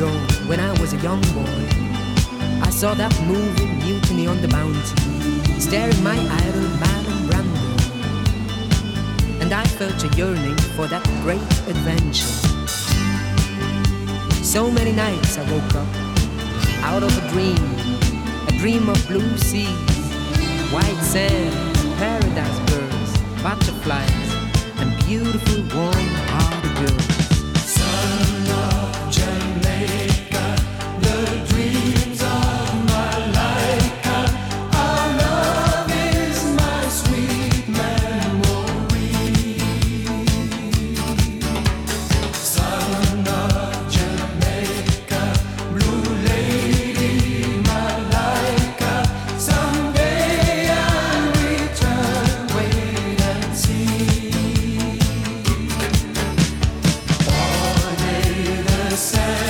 ago, when I was a young boy, I saw that moving mutiny on the bounty, staring my idol, Marlon Brando. And I felt a yearning for that great adventure. So many nights I woke up out of a dream, a dream of blue seas, white sand, paradise birds, butterflies, and beautiful And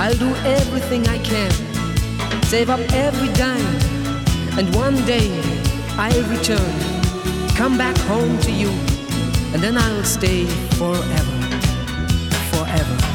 I'll do everything I can, save up every dime, and one day I'll return, come back home to you, and then I'll stay forever, forever.